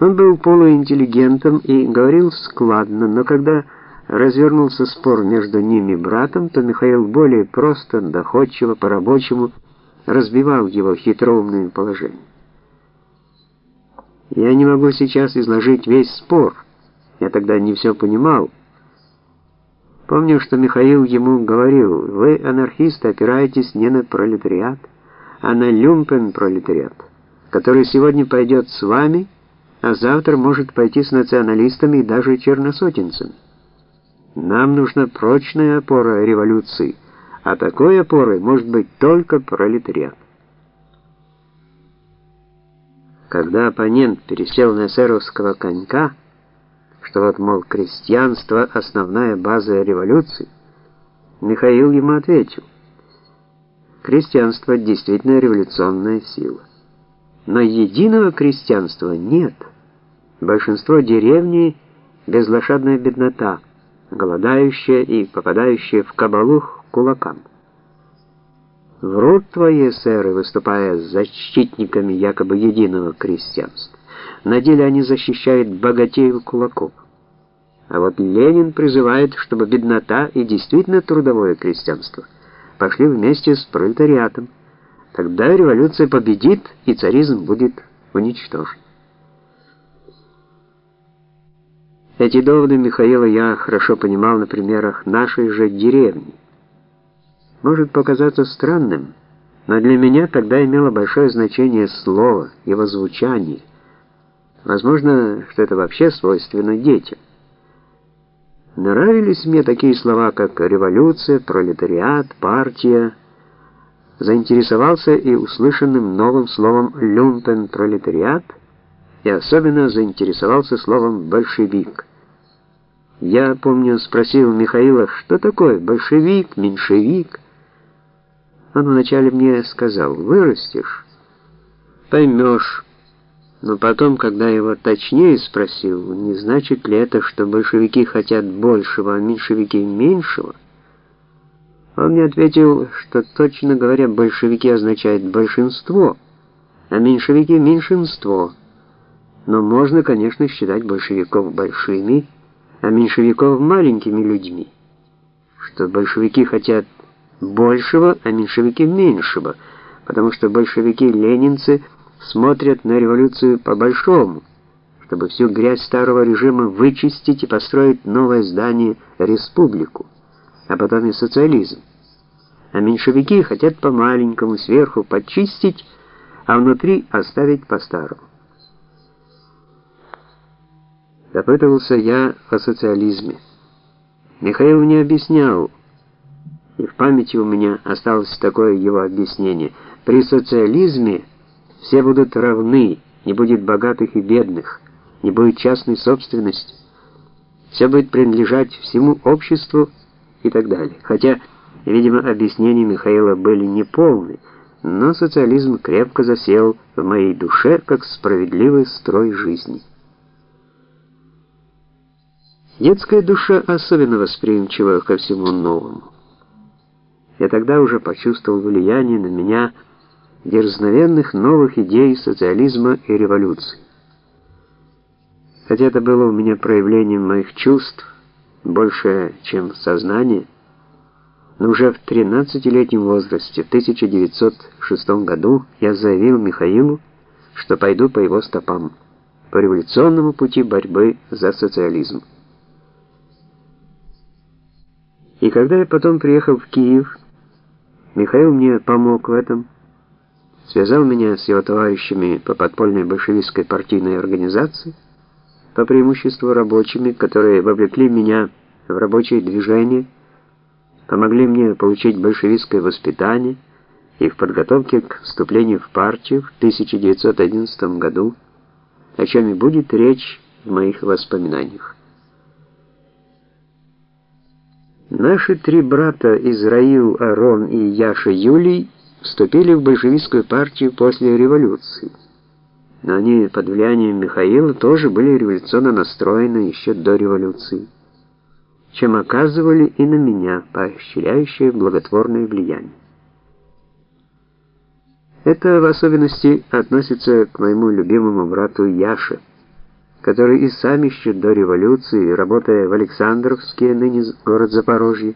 Он был полуинтеллигентом и говорил складно, но когда развернулся спор между ними братом, то Михаил более просто, доходчиво, по-рабочему разбивал его хитроумное положение. Я не могу сейчас изложить весь спор. Я тогда не все понимал. Помню, что Михаил ему говорил, вы, анархисты, опираетесь не на пролетариат, а на люмпен-пролетариат, который сегодня пойдет с вами, а завтра может пойти с националистами и даже черносотенцами. Нам нужна прочная опора революции, а такой опорой может быть только пролетариат. Когда оппонент пересел на эсеровского конька, что вот, мол, крестьянство — основная база революции, Михаил ему ответил, крестьянство действительно революционная сила. Но единого крестьянства нет. Большинство деревни — безлошадная беднота, голодающая и попадающая в кабалу кулакам. Врут твои эсеры, выступая защитниками якобы единого крестьянства. На деле они защищают богатеев кулаков. А вот Ленин призывает, чтобы беднота и действительно трудовое крестьянство пошли вместе с пролетариатом. Тогда революция победит, и царизм будет уничтожен. Эти доводы Михаила я хорошо понимал на примерах нашей же деревни может показаться странным, но для меня тогда имело большое значение слово, его звучание. Возможно, что это вообще свойственно детям. Нравились мне такие слова, как революция, пролетариат, партия. Заинтересовался и услышанным новым словом люмпен-пролетариат, и особенно заинтересовался словом большевик. Я, помню, спросил Михаила, что такое большевик, меньшевик. Он вначале мне сказал, вырастешь, поймешь. Но потом, когда его точнее спросил, не значит ли это, что большевики хотят большего, а меньшевики меньшего, он мне ответил, что, точно говоря, большевики означают большинство, а меньшевики — меньшинство. Но можно, конечно, считать большевиков большими, а меньшевиков маленькими людьми. Что большевики хотят большего, а меньшевики меньшего, потому что большевики-ленинцы смотрят на революцию по-большому, чтобы всю грязь старого режима вычистить и построить новое здание республику, а потом и социализм. А меньшевики хотят по-маленькому сверху почистить, а внутри оставить по-старому. Допытывался я о социализме. Михаил мне объяснял, и в памяти у меня осталось такое его объяснение. При социализме все будут равны, не будет богатых и бедных, не будет частной собственности. Все будет принадлежать всему обществу и так далее. Хотя, видимо, объяснения Михаила были неполны, но социализм крепко засел в моей душе как справедливый строй жизни. Детская душа особенно восприимчива ко всему новому. Я тогда уже почувствовал влияние на меня дерзновенных новых идей социализма и революции. Хотя это было у меня проявлением моих чувств, больше, чем сознание, но уже в 13-летнем возрасте, в 1906 году, я заявил Михаилу, что пойду по его стопам, по революционному пути борьбы за социализм. И когда я потом приехал в Киев, Михаил мне помог в этом, связал меня с его товарищами по подпольной большевистской партийной организации, по преимуществу рабочими, которые вовлекли меня в рабочее движение, помогли мне получить большевистское воспитание и в подготовке к вступлению в партию в 1911 году, о чем и будет речь в моих воспоминаниях. Наши три брата Израил, Арон и Яша Юлий вступили в большевистскую партию после революции. Но они под влиянием Михаила тоже были революционно настроены еще до революции, чем оказывали и на меня поощряющее благотворное влияние. Это в особенности относится к моему любимому брату Яше, которые и сами еще до революции, работая в Александровске, ныне город Запорожье,